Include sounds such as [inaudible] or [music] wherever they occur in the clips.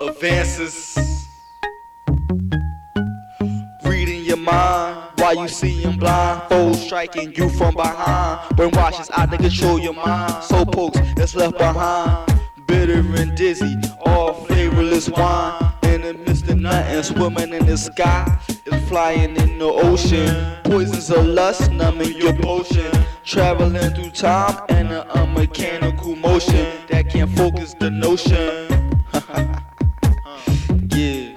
Advances. Reading your mind while you seeing blind foes striking you from behind. Brainwashes out to control your mind. So pokes that's left behind. Bitter and dizzy, all flavorless wine. In the midst of nothing, swimming in the sky. It's flying in the ocean. Poisons of lust, numbing your potion. Traveling through time and a, a mechanical motion that can't focus the notion. [laughs] yeah.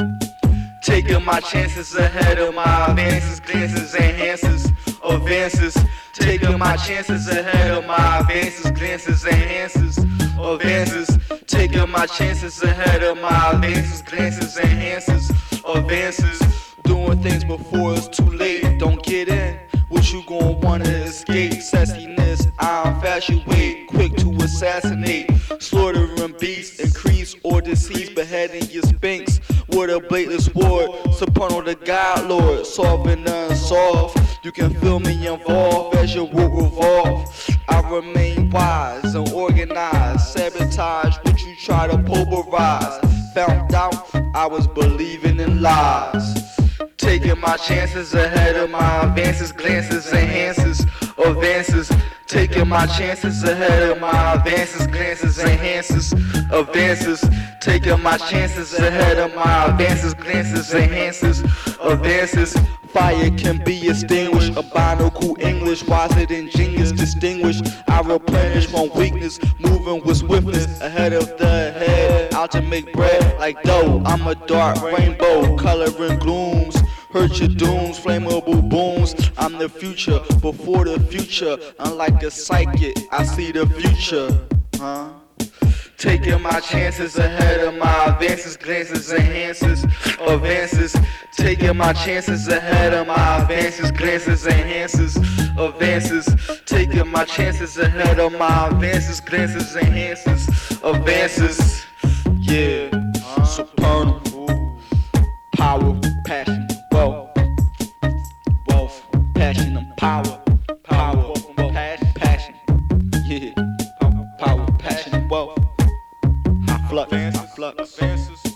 Taking my chances ahead of my advances, glances, enhances, advances. Taking my chances ahead of my advances, glances, enhances, advances. Taking my chances ahead of my advances, glances, enhances, advances. Doing things before it's too late. Don't get in. What you gon' wanna escape? Sassiness, I infatuate, quick to assassinate, slaughtering beasts, increase or decease, beheading your sphinx with a bladeless sword. Soprano the God Lord, solving the unsolved. You can feel me involved as your work revolve. I remain wise and organized, sabotage what you try to pulverize. Found out I was believing in lies. Taking my chances ahead of my advances, glances, enhances, advances. Taking my chances ahead of my advances, glances, enhances, advances. Taking my chances ahead of my advances, glances, enhances, advances. Fire can be extinguished, a binocle English, wiser than genius, distinguished. I replenish from weakness, moving with swiftness ahead of the head. Out to make bread like dough. I'm a dark rainbow, coloring glooms. Hurt your dooms, flammable booms. I'm the future, before the future. Unlike a psychic, I see the future. Huh? Taking my chances ahead of my advances, glances, enhances, advances. Taking my chances ahead of my advances, glances, enhances, advances. Taking my chances ahead of my advances, glances, enhances, advances. Yeah, power. Power, wealth, passion. Yeah, power, passion, wealth. Flux, flux. Supernal.